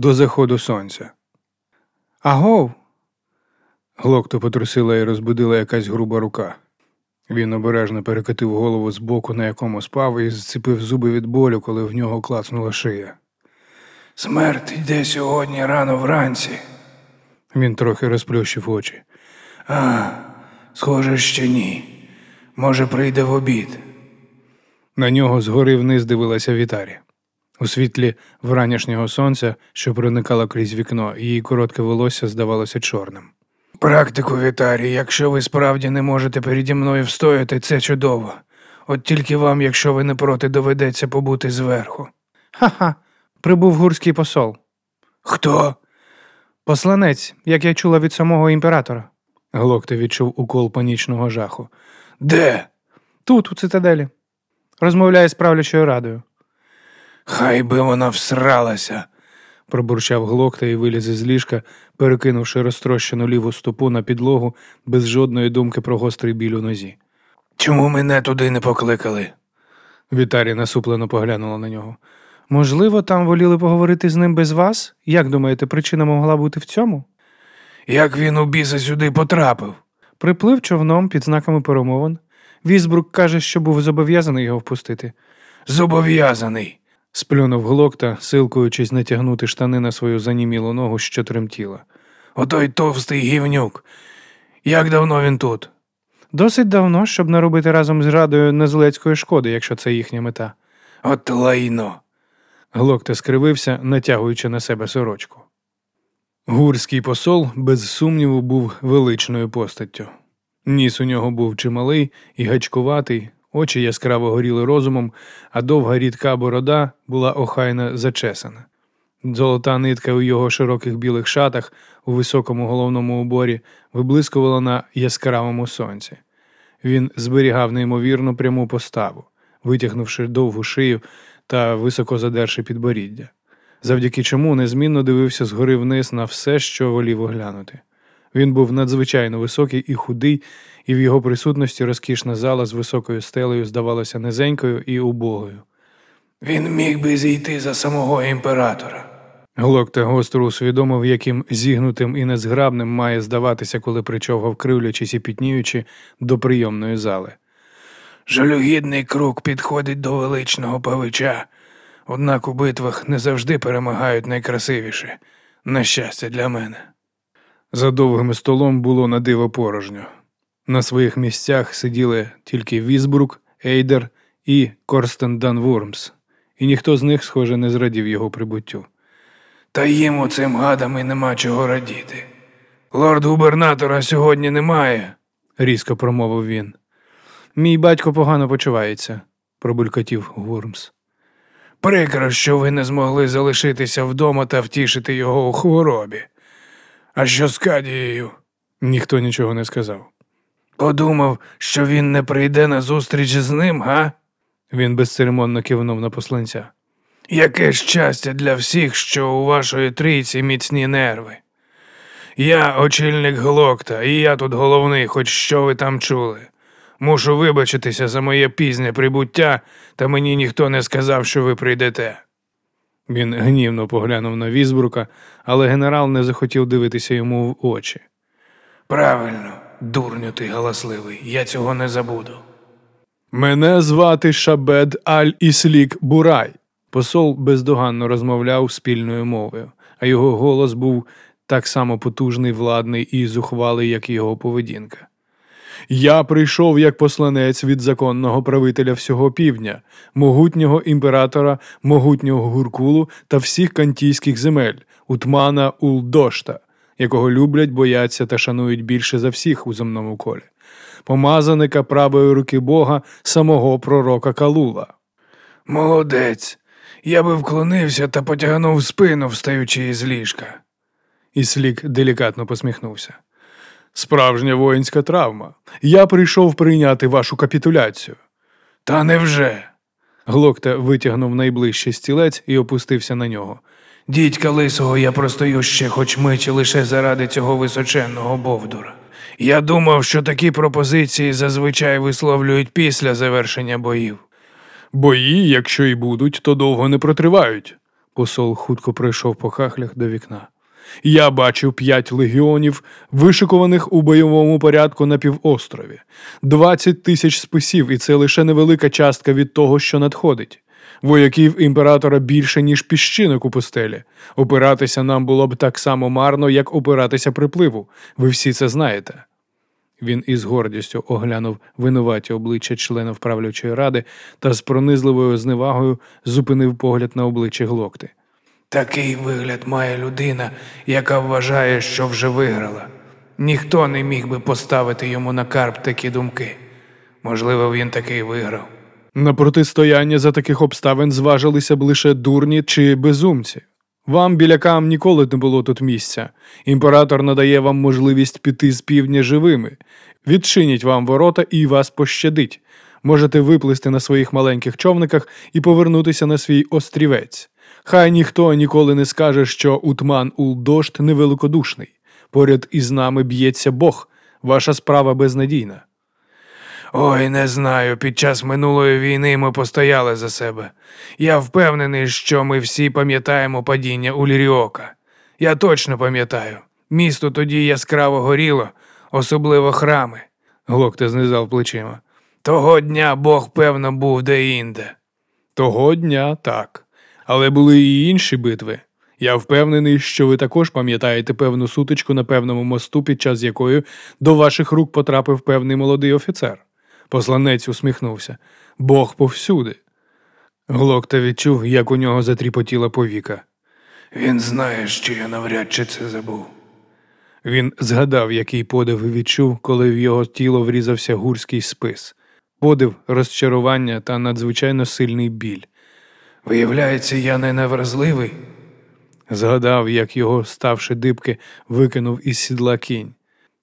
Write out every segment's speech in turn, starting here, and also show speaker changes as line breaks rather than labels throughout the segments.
до заходу сонця. Агов. Глокто потрусила і розбудила якась груба рука. Він обережно перекотив голову з боку, на якому спав, і зцепив зуби від болю, коли в нього клацнула шия.
Смерть йде сьогодні рано вранці.
Він трохи розплющив очі.
А, схоже, ще ні. Може, прийде в обід.
На нього згори вниз дивилася Вітарі. У світлі вранішнього сонця, що проникало крізь вікно, її коротке волосся здавалося чорним.
Практику, Вітарі, якщо ви справді не можете переді мною встояти, це чудово. От тільки вам, якщо ви не проти, доведеться побути зверху.
Ха-ха, прибув гурський посол.
Хто?
Посланець, як я чула від самого імператора. Глокте відчув укол панічного жаху.
Де?
Тут, у цитаделі. Розмовляє з правлячою радою.
Хай би вона всралася.
Пробурчав глокта і виліз із ліжка, перекинувши розтрощену ліву стопу на підлогу без жодної думки про гострий біль у нозі.
Чому мене туди не покликали?
Вітарі насуплено поглянула на нього. Можливо, там воліли поговорити з ним без вас? Як думаєте, причина могла бути в цьому?
Як він у біса сюди потрапив?
Приплив човном під знаками перемовин. Візбрук каже, що був зобов'язаний його впустити.
Зобов'язаний.
Сплюнув глокта, силкуючись натягнути штани на свою занімілу ногу, що тремтіла.
Отой товстий гівнюк. Як давно він тут?
Досить давно, щоб наробити разом з радою незлецької шкоди, якщо це їхня мета.
От лайно.
Глокта скривився, натягуючи на себе сорочку. Гурський посол, без сумніву, був величною постаттю. Ніс у нього був чималий і гачкуватий, очі яскраво горіли розумом, а довга рідка борода була охайно зачесана. Золота нитка у його широких білих шатах у високому головному уборі виблискувала на яскравому сонці. Він зберігав неймовірно пряму поставу, витягнувши довгу шию та високо задерши підборіддя, завдяки чому незмінно дивився згори вниз на все, що волів оглянути. Він був надзвичайно високий і худий, і в його присутності розкішна зала з високою стелею здавалася низенькою і убогою.
Він міг би зійти за самого імператора.
Глокта гостро усвідомив, яким зігнутим і незграбним має здаватися, коли причовгав, кривлячись і пітніючи до прийомної зали.
Жалюгідний круг підходить до величного павича, однак у битвах не завжди перемагають найкрасивіші. На щастя для мене.
За довгим столом було на диво порожньо. На своїх місцях сиділи тільки Візбрук, Ейдер і Корстен Данвурмс, і ніхто з них, схоже, не зрадів його прибуттю.
Та їм оцим гадам і нема чого радіти. Лорд губернатора сьогодні немає.
різко промовив він. Мій батько погано почувається, пробулькотів Гурмс.
Прикро, що ви не змогли залишитися вдома та втішити його у хворобі. А що з Кадією?
Ніхто нічого не сказав.
Подумав, що він не прийде на зустріч з ним, га?
Він безцеремонно кивнув на посланця.
Яке щастя для всіх, що у вашої трійці міцні нерви. Я очільник Глокта, і я тут головний, хоч що ви там чули. Мушу вибачитися за моє пізнє прибуття, та мені ніхто не сказав, що ви прийдете.
Він гнівно поглянув на Візбрука, але генерал не захотів дивитися йому в очі.
Правильно, дурню ти галасливий, я цього не забуду.
Мене звати Шабед Аль Іслік Бурай. Посол бездоганно розмовляв спільною мовою, а його голос був так само потужний, владний і зухвалий, як його поведінка. Я прийшов як посланець від законного правителя всього півдня, могутнього імператора, могутнього гуркулу та всіх кантійських земель, утмана Улдошта, якого люблять, бояться та шанують більше за всіх у земному колі, помазаника правої руки Бога, самого пророка Калула.
Молодець. Я би вклонився та потягнув спину, встаючи із ліжка.
Іслік делікатно посміхнувся. Справжня воїнська травма. Я прийшов прийняти вашу капітуляцію.
Та невже?
Глокта витягнув найближчий стілець і опустився на нього.
Дідька лисого я простою ще хоч мичі лише заради цього височенного бовдура. Я думав, що такі пропозиції зазвичай висловлюють після завершення боїв.
Бої, якщо і будуть, то довго не протривають. Посол хутко пройшов по хахлях до вікна. Я бачив п'ять легіонів, вишикуваних у бойовому порядку на півострові, двадцять тисяч списів, і це лише невелика частка від того, що надходить. Вояків імператора більше, ніж піщинок у пустелі. Опиратися нам було б так само марно, як опиратися припливу. Ви всі це знаєте. Він із гордістю оглянув винуваті обличчя членів правлячої ради та з пронизливою зневагою зупинив погляд на обличчі глокти.
Такий вигляд має людина, яка вважає, що вже виграла. Ніхто не міг би поставити йому на карп такі думки. Можливо, він таки виграв.
На протистояння за таких обставин зважилися б лише дурні чи безумці. Вам, білякам, ніколи не було тут місця. Імператор надає вам можливість піти з півдня живими, відчинять вам ворота і вас пощадить. Можете виплисти на своїх маленьких човниках і повернутися на свій острівець. Хай ніхто ніколи не скаже, що Утман Улдошт невеликодушний. Поряд із нами б'ється Бог. Ваша справа безнадійна.
Ой, не знаю. Під час минулої війни ми постояли за себе. Я впевнений, що ми всі пам'ятаємо падіння Уліріока. Я точно пам'ятаю. Місто тоді яскраво горіло, особливо храми.
Глокта знизав плечима.
Того дня Бог, певно, був де-інде.
Того дня так. Але були і інші битви. Я впевнений, що ви також пам'ятаєте певну сутичку на певному мосту, під час якої до ваших рук потрапив певний молодий офіцер. Посланець усміхнувся. Бог повсюди. Глокта відчув, як у нього затріпотіла повіка.
Він знає, що я навряд чи це забув.
Він згадав, який подив відчув, коли в його тіло врізався гурський спис. Подив, розчарування та надзвичайно сильний біль.
Виявляється, я не невразливий.
Згадав, як його, ставши дибки, викинув із сідла кінь.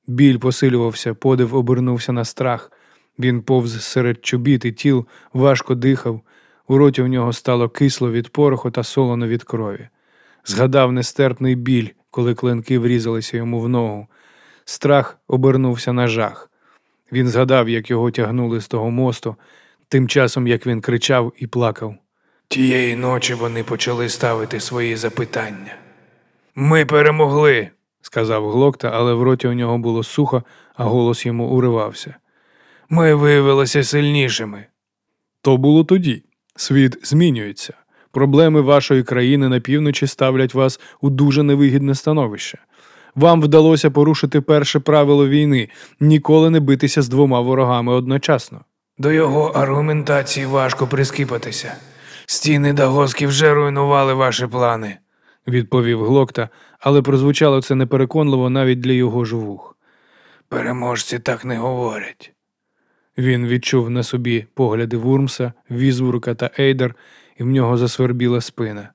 Біль посилювався, подив обернувся на страх. Він повз серед чобіт і тіл, важко дихав. У роті в нього стало кисло від пороху та солоно від крові. Згадав нестерпний біль, коли клинки врізалися йому в ногу. Страх обернувся на жах. Він згадав, як його тягнули з того мосту, тим часом як він кричав і плакав.
Тієї ночі вони почали ставити свої запитання. Ми перемогли.
сказав Глокта, але в роті у нього було сухо, а голос йому уривався.
Ми виявилися сильнішими.
То було тоді. Світ змінюється. Проблеми вашої країни на півночі ставлять вас у дуже невигідне становище. Вам вдалося порушити перше правило війни ніколи не битися з двома ворогами одночасно.
До його аргументації важко прискіпатися. Стіни Дагоски вже руйнували ваші плани.
відповів Глокта, але прозвучало це непереконливо навіть для його ж вух.
Переможці так не говорять.
Він відчув на собі погляди Вурмса, Візбурка та Ейдер, і в нього засвербіла спина.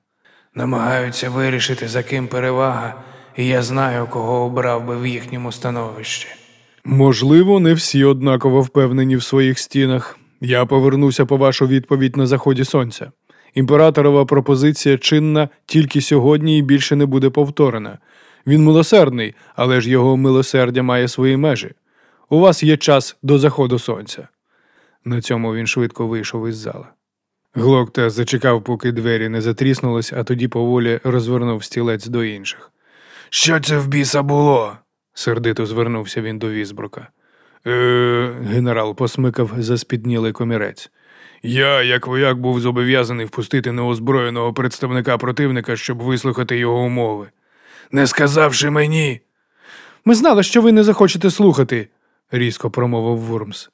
Намагаються вирішити, за ким перевага, і я знаю, кого обрав би в їхньому становищі.
Можливо, не всі однаково впевнені в своїх стінах. Я повернуся по вашу відповідь на заході сонця. Імператорова пропозиція чинна тільки сьогодні і більше не буде повторена. Він милосердний, але ж його милосердя має свої межі. У вас є час до заходу сонця. На цьому він швидко вийшов із зала. Глокта зачекав, поки двері не затріснулись, а тоді поволі розвернув стілець до інших.
Що це в біса було?
Сердито звернувся він до Візбрука. Е, генерал посмикав заспіднілий комірець. Я, як вояк, був зобов'язаний впустити неозброєного представника противника, щоб вислухати його умови.
Не сказавши мені.
Ми знали, що ви не захочете слухати, різко промовив Вурмс.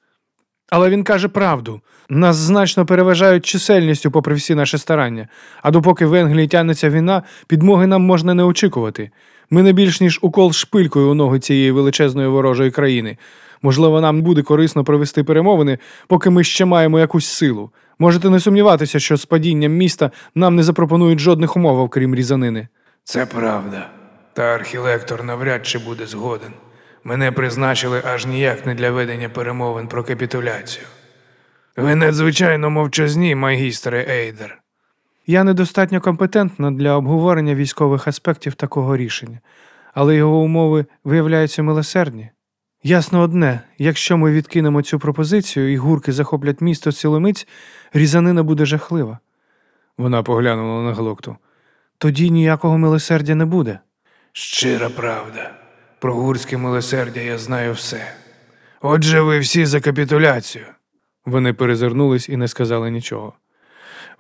Але він каже правду. Нас значно переважають чисельністю, попри всі наші старання. А допоки в Енглії тягнеться війна, підмоги нам можна не очікувати. Ми не більш ніж укол шпилькою у ноги цієї величезної ворожої країни. Можливо, нам буде корисно провести перемовини, поки ми ще маємо якусь силу. Можете не сумніватися, що з падінням міста нам не запропонують жодних умов, окрім різанини.
Це правда. Та архілектор навряд чи буде згоден. Мене призначили аж ніяк не для ведення перемовин про капітуляцію. Ви надзвичайно мовчазні, магістре Ейдер.
Я недостатньо компетентна для обговорення військових аспектів такого рішення, але його умови виявляються милосердні. Ясно одне, якщо ми відкинемо цю пропозицію і гурки захоплять місто ціломиць, різанина буде жахлива. Вона поглянула на глокту.
Тоді ніякого милосердя не буде.
Щира правда. Про гурське милосердя я знаю все. Отже, ви всі за капітуляцію.
Вони перезирнулись і не сказали нічого.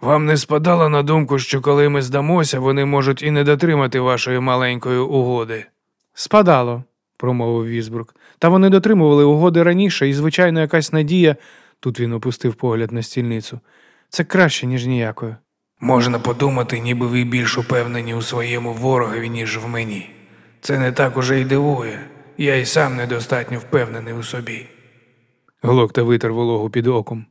Вам не спадало на думку, що коли ми здамося, вони можуть і не дотримати вашої маленької угоди.
Спадало, промовив Візбрук. Та вони дотримували угоди раніше, і, звичайно, якась надія. Тут він опустив погляд на стільницю. Це краще, ніж ніякою.
Можна подумати, ніби ви більш упевнені у своєму ворогові, ніж в мені. Це не так уже й дивує. Я й сам недостатньо впевнений у собі.
Глокта витер вологу під оком.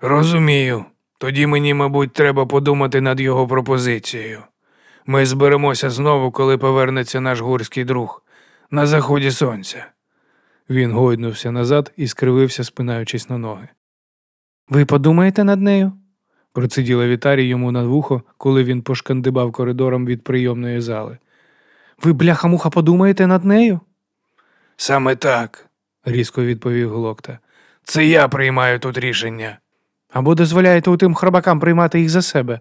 Розумію. Тоді мені, мабуть, треба подумати над його пропозицією. Ми зберемося знову, коли повернеться наш гурський друг на заході сонця.
Він гойднувся назад і скривився, спинаючись на ноги.
Ви подумаєте над нею?
Проциділа Вітарій йому над вухо, коли він пошкандибав коридором від прийомної зали.
Ви, бляха-муха, подумаєте над нею?
Саме так.
різко відповів Глокта.
Це я приймаю тут рішення.
Або дозволяєте у тим хробакам приймати їх за себе?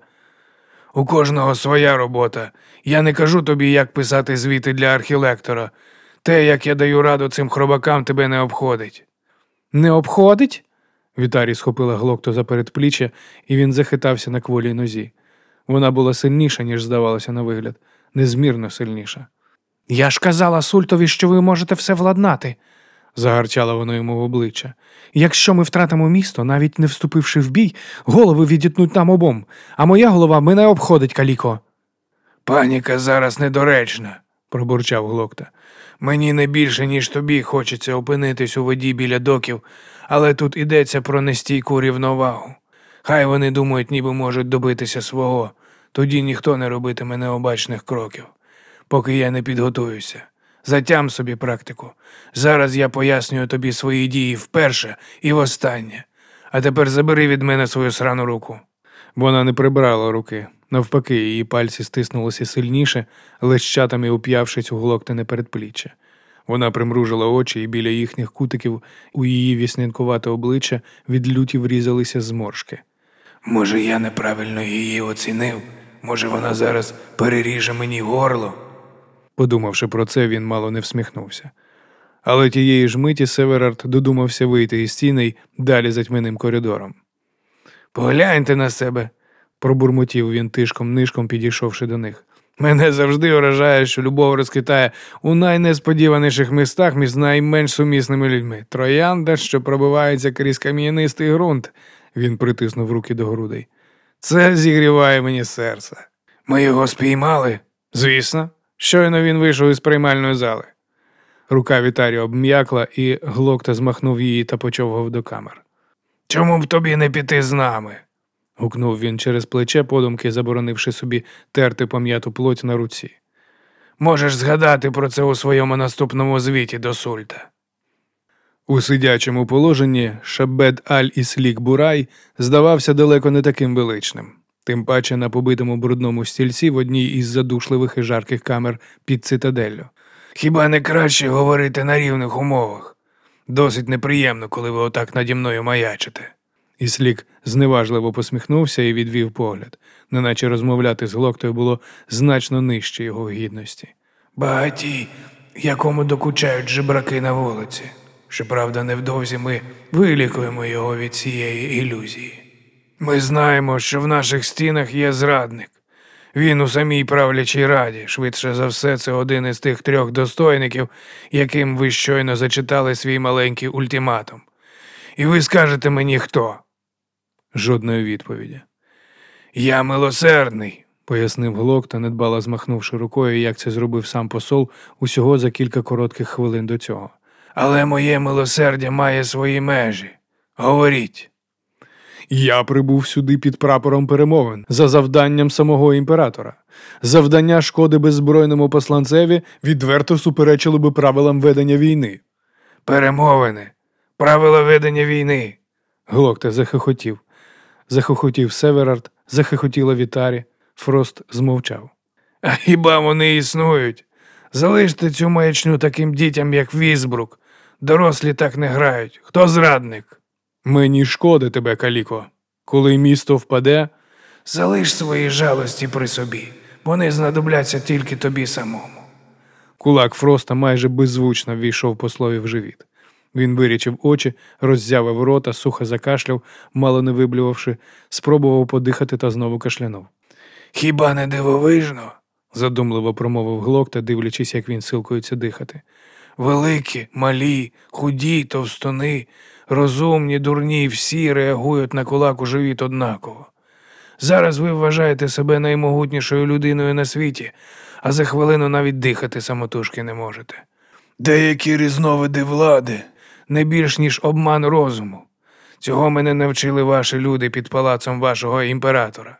У кожного своя робота. Я не кажу тобі, як писати звіти для архілектора. Те, як я даю раду цим хробакам, тебе не обходить.
Не обходить?
Вітарій схопила Глокто за передпліччя, і він захитався на кволій нозі. Вона була сильніша, ніж здавалося на вигляд, незмірно сильніша.
Я ж казала Сультові, що ви можете все владнати.
Загарчала вона йому в обличчя.
Якщо ми втратимо місто, навіть не вступивши в бій, голови відітнуть нам обом, а моя голова мене обходить, Каліко.
Паніка зараз недоречна.
пробурчав Глокта.
Мені не більше, ніж тобі хочеться опинитись у воді біля доків, але тут ідеться про нестійку рівновагу. Хай вони думають, ніби можуть добитися свого, тоді ніхто не робитиме необачних кроків, поки я не підготуюся. Затям собі практику. Зараз я пояснюю тобі свої дії вперше і востаннє. А тепер забери від мене свою срану руку.
Вона не прибрала руки. Навпаки, її пальці стиснулися сильніше, лещатами уп'явшись у глоктине передпліччя. Вона примружила очі, і біля їхніх кутиків у її віснянкувате обличчя від люті врізалися зморшки.
Може, я неправильно її оцінив? Може, вона зараз переріже мені горло?
Подумавши про це, він мало не всміхнувся. Але тієї ж миті Северард додумався вийти із стіни далі за тьмяним коридором.
Погляньте на себе,
Пробурмотів він тишком нишком, підійшовши до них.
Мене завжди вражає, що любов розквітає у найнесподіваніших містах між найменш сумісними людьми. Троянда, що пробивається крізь кам'янистий ґрунт.
Він притиснув руки до грудей.
Це зігріває мені серце. Ми його спіймали? Звісно. Щойно він вийшов із приймальної зали.
Рука Вітарі обм'якла, і глокта змахнув її та почовгав до камер.
Чому б тобі не піти з нами?
гукнув він через плече, подумки заборонивши собі терти пом'яту плоть на руці.
Можеш згадати про це у своєму наступному звіті до Сульта.
У сидячому положенні Шабед Аль-Іслік Бурай здавався далеко не таким величним, тим паче на побитому брудному стільці в одній із задушливих і жарких камер під цитаделлю.
Хіба не краще говорити на рівних умовах? Досить неприємно, коли ви отак наді мною маячите.
Іслік зневажливо посміхнувся і відвів погляд, неначе розмовляти з глоктою було значно нижче його гідності.
Багаті, якому докучають жебраки на вулиці. Щоправда, невдовзі ми вилікуємо його від цієї ілюзії. Ми знаємо, що в наших стінах є зрадник. Він у самій правлячій раді, швидше за все, це один із тих трьох достойників, яким ви щойно зачитали свій маленький ультиматум. І ви скажете мені хто?
Жодної відповіді.
Я милосердний,
пояснив Глокта, недбало змахнувши рукою, як це зробив сам посол усього за кілька коротких хвилин до цього.
але моє милосердя має свої межі. Говоріть.
Я прибув сюди під прапором перемовин за завданням самого імператора. Завдання шкоди беззбройному посланцеві відверто суперечило би правилам ведення війни.
Перемовини, правила ведення війни.
Глокта захихотів. Захохотів Северард, захихотіла Вітарі. Фрост змовчав.
А хіба вони існують? Залиште цю маячню таким дітям, як Візбрук. Дорослі так не грають. Хто зрадник?
Мені шкода тебе, Каліко. Коли місто впаде,
Залиш свої жалості при собі. Вони знадобляться тільки тобі самому.
Кулак Фроста майже беззвучно ввійшов послові в живіт. Він вирічив очі, роззявив рота, сухо закашляв, мало не виблювавши, спробував подихати та знову кашлянув.
Хіба не дивовижно?
Задумливо промовив глокта, дивлячись, як він силкується дихати.
Великі, малі, худі, товстони, розумні, дурні, всі реагують на кулак у живіт однаково. Зараз ви вважаєте себе наймогутнішою людиною на світі, а за хвилину навіть дихати самотужки не можете. Деякі різновиди влади не більш ніж обман розуму. Цього мене навчили ваші люди під палацом вашого імператора.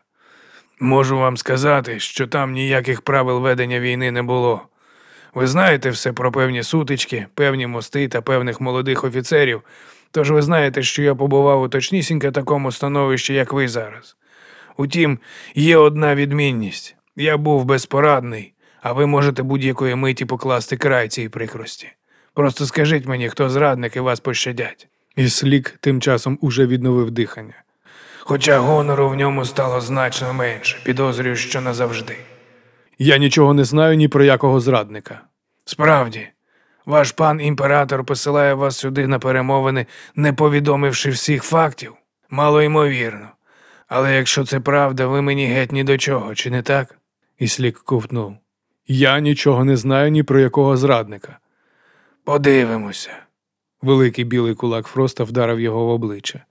Можу вам сказати, що там ніяких правил ведення війни не було. Ви знаєте все про певні сутички, певні мости та певних молодих офіцерів, тож ви знаєте, що я побував у точнісінько такому становищі, як ви зараз. Утім, є одна відмінність я був безпорадний, а ви можете будь-якої миті покласти край цій прикрості. Просто скажіть мені, хто зрадник і вас пощадять.
І слік тим часом уже відновив дихання.
Хоча гонору в ньому стало значно менше, підозрюю, що назавжди.
Я нічого не знаю ні про якого зрадника.
Справді, ваш пан імператор посилає вас сюди на перемовини, не повідомивши всіх фактів. Мало ймовірно. Але якщо це правда, ви мені геть ні до чого, чи не так?
Іслік ковтнув. Я нічого не знаю ні про якого зрадника.
Подивимося.
Великий білий кулак Фроста вдарив його в обличчя.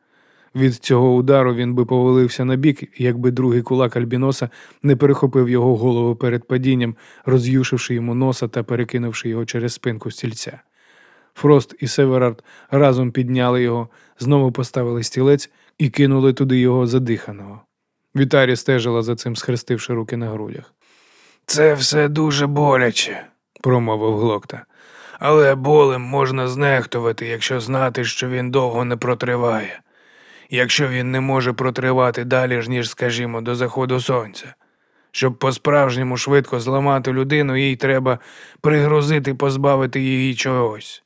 Від цього удару він би повалився на бік, якби другий кулак Альбіноса не перехопив його голову перед падінням, роз'юшивши йому носа та перекинувши його через спинку стільця. Фрост і Северард разом підняли його, знову поставили стілець і кинули туди його задиханого. Вітарі стежила за цим, схрестивши руки на грудях.
Це все дуже боляче,
Промовив глокта.
але болем можна знехтувати, якщо знати, що він довго не протриває. Якщо він не може протривати далі ж, ніж, скажімо, до заходу сонця. Щоб по-справжньому швидко зламати людину, їй треба пригрозити позбавити її чогось,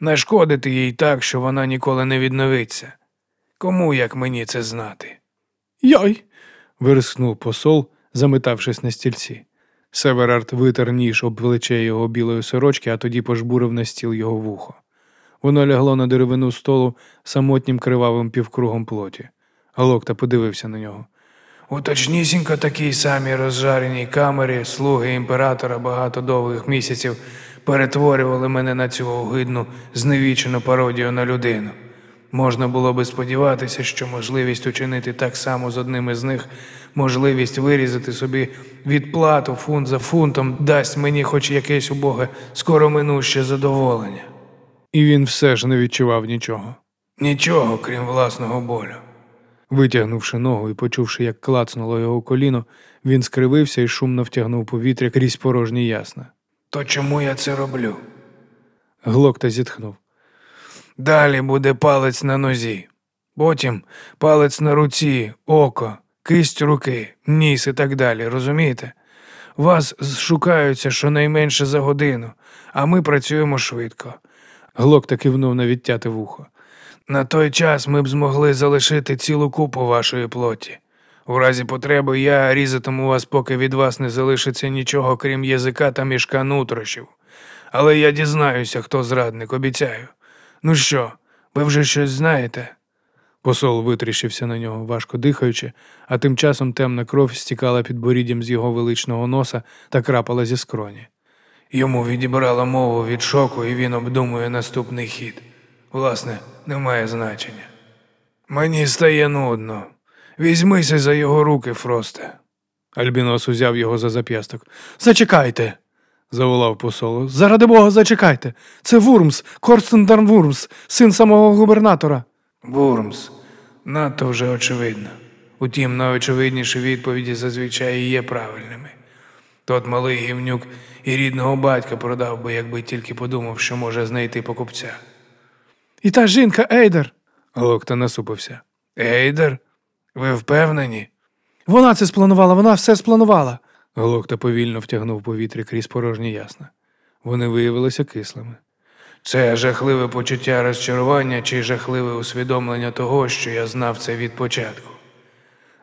нашкодити їй так, що вона ніколи не відновиться. Кому як мені це знати?
Йой. вирискнув посол, заметавшись на стільці. Северард витер ніж об плече його білої сорочки, а тоді пожбурив на стіл його вухо. Воно лягло на деревину столу самотнім кривавим півкругом плоті. Галокта подивився на нього.
У точнісінько такій самій розжареній камері слуги імператора багато довгих місяців перетворювали мене на цю огидну, зневічену пародію на людину. Можна було би сподіватися, що можливість учинити так само з одним із них, можливість вирізати собі відплату фунт за фунтом, дасть мені хоч якесь убоге скороминуще задоволення.
І він все ж не відчував нічого.
Нічого, крім власного болю.
Витягнувши ногу і почувши, як клацнуло його коліно, він скривився і шумно втягнув повітря крізь порожні ясна.
То чому я це роблю?
Глокта зітхнув.
Далі буде палець на нозі, потім палець на руці, око, кисть руки, ніс і так далі, розумієте? Вас шукаються щонайменше за годину, а ми працюємо швидко.
Глокта кивнув на відтяте вухо.
На той час ми б змогли залишити цілу купу вашої плоті. У разі потреби я різатиму вас, поки від вас не залишиться нічого, крім язика та мішка нутрощів. Але я дізнаюся, хто зрадник, обіцяю. Ну що, ви вже щось знаєте?
Посол витріщився на нього, важко дихаючи, а тим часом темна кров стікала під боріддям з його величного носа та крапала зі скроні.
Йому відібрала мову від шоку, і він обдумує наступний хід. Власне, немає значення. Мені стає нудно. Візьмися за його руки, Фросте.
Альбінос узяв його за зап'ясток.
Зачекайте.
Заволав посолу.
Заради Бога, зачекайте. Це Вурмс, Корстендарн Вурмс, син самого губернатора.
Вурмс. Надто вже очевидно. Утім, найочевидніші відповіді зазвичай і є правильними. Тот малий гівнюк і рідного батька продав би, якби тільки подумав, що може знайти покупця.
І та жінка Ейдер.
Глокта насупився.
Гейдер, ви впевнені?
Вона це спланувала, вона все спланувала.
Глокта повільно втягнув повітря крізь порожні ясна. Вони виявилися кислими.
Це жахливе почуття розчарування чи жахливе усвідомлення того, що я знав це від початку.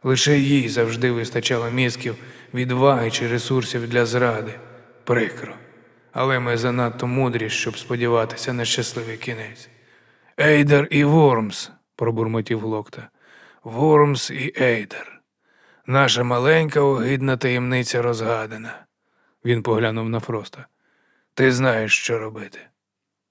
Лише їй завжди вистачало мізків відваги чи ресурсів для зради. Прикро. Але ми занадто мудрі, щоб сподіватися на щасливий кінець. Ейдер і Вормс, пробурмотів Глокта. Вормс і Ейдер. Наша маленька огидна таємниця розгадана.
Він поглянув на Фроста.
Ти знаєш, що робити.